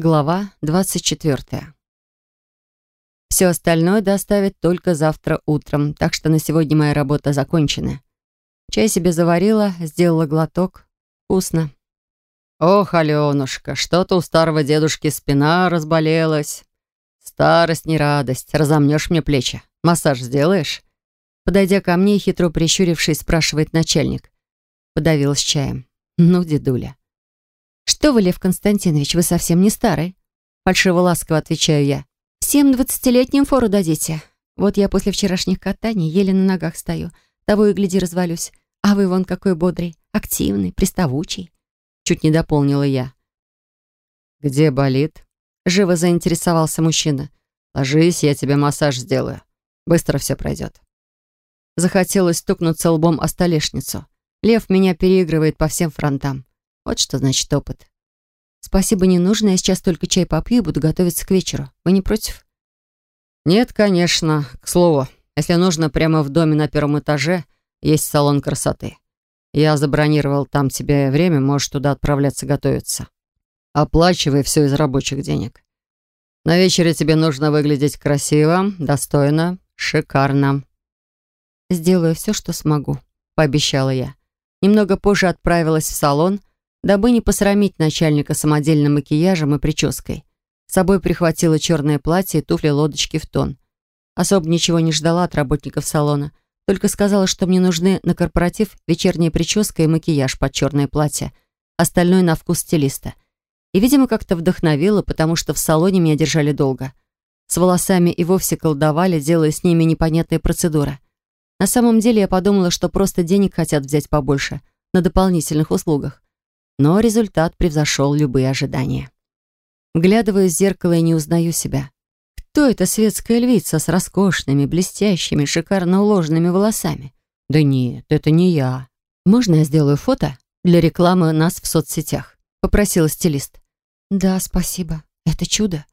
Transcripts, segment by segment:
Глава 24. Все остальное доставят только завтра утром, так что на сегодня моя работа закончена. Чай себе заварила, сделала глоток. Вкусно. «Ох, Аленушка, что-то у старого дедушки спина разболелась. Старость не радость, разомнешь мне плечи. Массаж сделаешь?» Подойдя ко мне, хитро прищурившись, спрашивает начальник. Подавилась чаем. «Ну, дедуля». «Что вы, Лев Константинович, вы совсем не старый?» Фальшиво-ласково отвечаю я. «Всем двадцатилетним фору дадите. Вот я после вчерашних катаний еле на ногах стою. Того и гляди, развалюсь. А вы вон какой бодрый, активный, приставучий». Чуть не дополнила я. «Где болит?» Живо заинтересовался мужчина. «Ложись, я тебе массаж сделаю. Быстро все пройдет». Захотелось стукнуться лбом о столешницу. Лев меня переигрывает по всем фронтам. Вот что значит опыт. Спасибо, не нужно. Я сейчас только чай попью и буду готовиться к вечеру. Вы не против? Нет, конечно. К слову, если нужно, прямо в доме на первом этаже есть салон красоты. Я забронировал там тебе время, можешь туда отправляться готовиться. Оплачивай все из рабочих денег. На вечере тебе нужно выглядеть красиво, достойно, шикарно. Сделаю все, что смогу, пообещала я. Немного позже отправилась в салон, дабы не посрамить начальника самодельным макияжем и прической. С собой прихватила черное платье и туфли-лодочки в тон. Особо ничего не ждала от работников салона, только сказала, что мне нужны на корпоратив вечерняя прическа и макияж под черное платье, остальное на вкус стилиста. И, видимо, как-то вдохновила, потому что в салоне меня держали долго. С волосами и вовсе колдовали, делая с ними непонятные процедуры. На самом деле я подумала, что просто денег хотят взять побольше, на дополнительных услугах но результат превзошел любые ожидания. Вглядываюсь в зеркало и не узнаю себя. Кто эта светская львица с роскошными, блестящими, шикарно уложенными волосами? Да нет, это не я. Можно я сделаю фото для рекламы нас в соцсетях? Попросила стилист. Да, спасибо. Это чудо.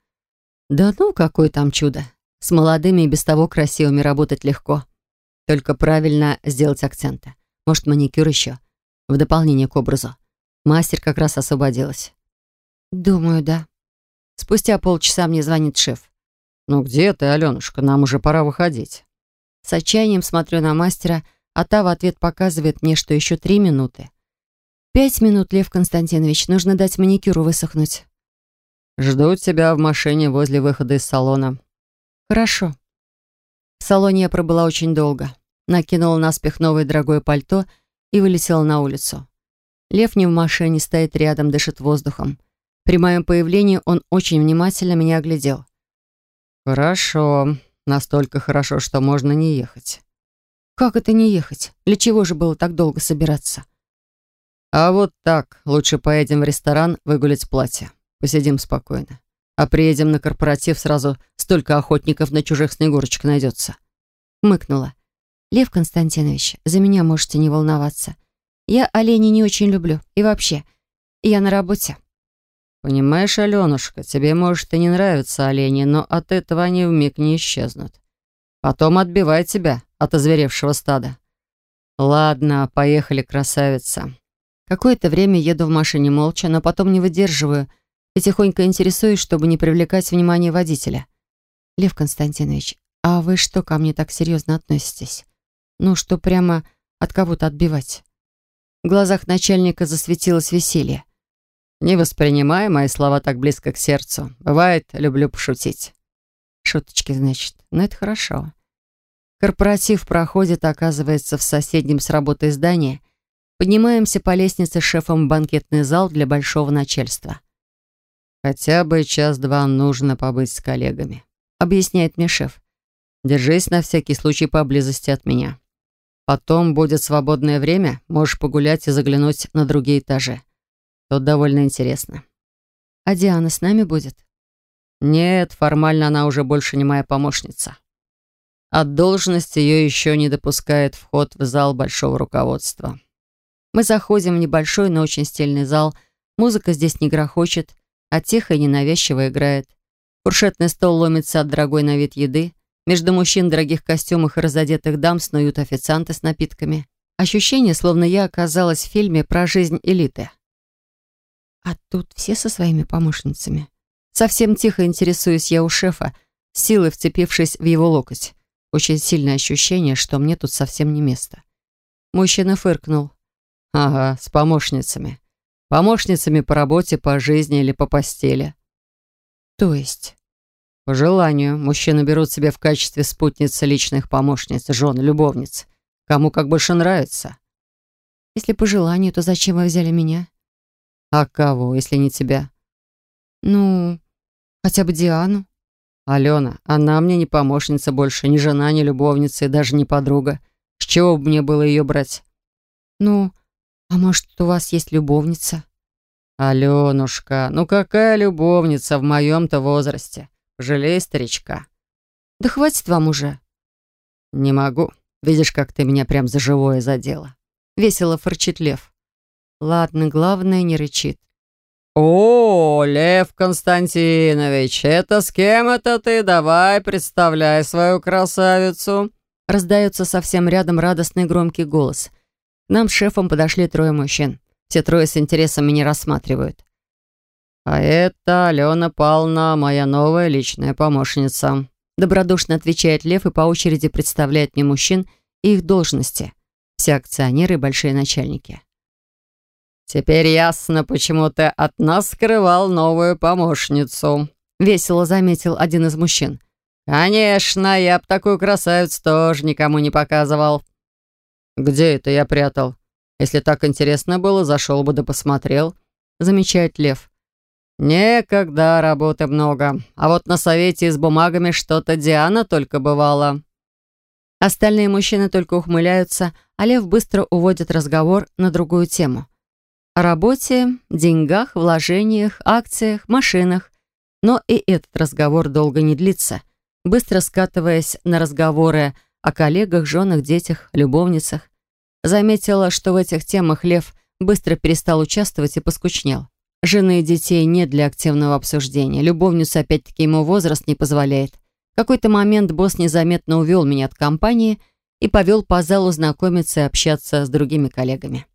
Да ну, какое там чудо. С молодыми и без того красивыми работать легко. Только правильно сделать акценты. Может, маникюр еще? В дополнение к образу. Мастер как раз освободилась. «Думаю, да». Спустя полчаса мне звонит шеф. «Ну где ты, Аленушка? Нам уже пора выходить». С отчаянием смотрю на мастера, а та в ответ показывает мне, что еще три минуты. «Пять минут, Лев Константинович. Нужно дать маникюру высохнуть». «Жду тебя в машине возле выхода из салона». «Хорошо». В салоне я пробыла очень долго. Накинула наспех новое дорогое пальто и вылетела на улицу. Лев не в машине, стоит рядом, дышит воздухом. При моем появлении он очень внимательно меня оглядел. «Хорошо. Настолько хорошо, что можно не ехать». «Как это не ехать? Для чего же было так долго собираться?» «А вот так. Лучше поедем в ресторан выгулять платье. Посидим спокойно. А приедем на корпоратив, сразу столько охотников на чужих снегурочек найдется». Мыкнула. «Лев Константинович, за меня можете не волноваться. Я оленей не очень люблю. И вообще, я на работе. Понимаешь, Аленушка, тебе, может, и не нравятся олени, но от этого они вмиг не исчезнут. Потом отбивай тебя от озверевшего стада. Ладно, поехали, красавица. Какое-то время еду в машине молча, но потом не выдерживаю и тихонько интересуюсь, чтобы не привлекать внимание водителя. Лев Константинович, а вы что ко мне так серьезно относитесь? Ну, что прямо от кого-то отбивать? В глазах начальника засветилось веселье. «Не воспринимай мои слова так близко к сердцу. Бывает, люблю пошутить». Шуточки, значит. Ну, это хорошо. Корпоратив проходит, оказывается, в соседнем с работой здании. Поднимаемся по лестнице с шефом в банкетный зал для большого начальства. «Хотя бы час-два нужно побыть с коллегами», — объясняет мне шеф. «Держись на всякий случай поблизости от меня. Потом будет свободное время, можешь погулять и заглянуть на другие этажи. Тут довольно интересно. А Диана с нами будет? Нет, формально она уже больше не моя помощница. От должности ее еще не допускает вход в зал большого руководства. Мы заходим в небольшой, но очень стильный зал. Музыка здесь не грохочет, а тихо и ненавязчиво играет. Фуршетный стол ломится от дорогой на вид еды. Между мужчин в дорогих костюмах и разодетых дам снуют официанты с напитками. Ощущение, словно я оказалась в фильме про жизнь элиты. А тут все со своими помощницами. Совсем тихо интересуюсь я у шефа, силой вцепившись в его локоть. Очень сильное ощущение, что мне тут совсем не место. Мужчина фыркнул. «Ага, с помощницами. Помощницами по работе, по жизни или по постели». «То есть?» «По желанию. Мужчины берут себе в качестве спутницы личных помощниц, жен, любовниц. Кому как больше нравится». «Если по желанию, то зачем вы взяли меня?» «А кого, если не тебя?» «Ну, хотя бы Диану». «Алена, она мне не помощница больше, ни жена, ни любовница и даже не подруга. С чего бы мне было ее брать?» «Ну, а может, у вас есть любовница?» «Аленушка, ну какая любовница в моем-то возрасте? Пожалей старичка». «Да хватит вам уже». «Не могу. Видишь, как ты меня прям за живое задела». Весело форчит Лев. Ладно, главное, не рычит. «О, Лев Константинович, это с кем это ты? Давай, представляй свою красавицу!» Раздается совсем рядом радостный громкий голос. К нам с шефом подошли трое мужчин. Все трое с интересом меня рассматривают. «А это Алена Павловна, моя новая личная помощница», добродушно отвечает Лев и по очереди представляет мне мужчин и их должности. Все акционеры и большие начальники. «Теперь ясно, почему ты от нас скрывал новую помощницу», — весело заметил один из мужчин. «Конечно, я б такую красавицу тоже никому не показывал». «Где это я прятал? Если так интересно было, зашел бы да посмотрел», — замечает Лев. «Некогда, работы много. А вот на совете с бумагами что-то Диана только бывала». Остальные мужчины только ухмыляются, а Лев быстро уводит разговор на другую тему — о работе, деньгах, вложениях, акциях, машинах. Но и этот разговор долго не длится, быстро скатываясь на разговоры о коллегах, женах, детях, любовницах. Заметила, что в этих темах Лев быстро перестал участвовать и поскучнел. Жены и детей нет для активного обсуждения. Любовницу опять-таки ему возраст не позволяет. В какой-то момент босс незаметно увел меня от компании и повел по залу знакомиться и общаться с другими коллегами.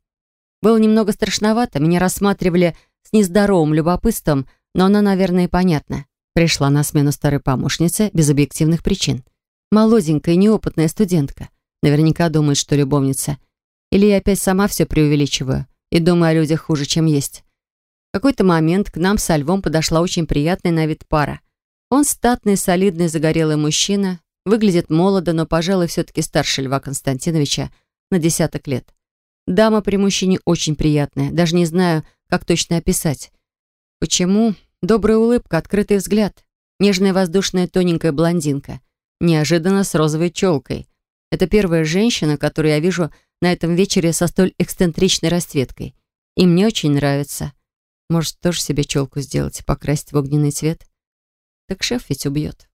Было немного страшновато, меня рассматривали с нездоровым любопытством, но оно, наверное, понятно. Пришла на смену старой помощницы без объективных причин. Молоденькая, неопытная студентка. Наверняка думает, что любовница. Или я опять сама все преувеличиваю и думаю о людях хуже, чем есть. Какой-то момент к нам со Львом подошла очень приятная на вид пара. Он статный, солидный, загорелый мужчина, выглядит молодо, но, пожалуй, все-таки старше Льва Константиновича на десяток лет. Дама при мужчине очень приятная, даже не знаю, как точно описать. Почему? Добрая улыбка, открытый взгляд. Нежная воздушная тоненькая блондинка. Неожиданно с розовой челкой. Это первая женщина, которую я вижу на этом вечере со столь эксцентричной расцветкой. И мне очень нравится. Может, тоже себе челку сделать и покрасить в огненный цвет? Так шеф ведь убьет.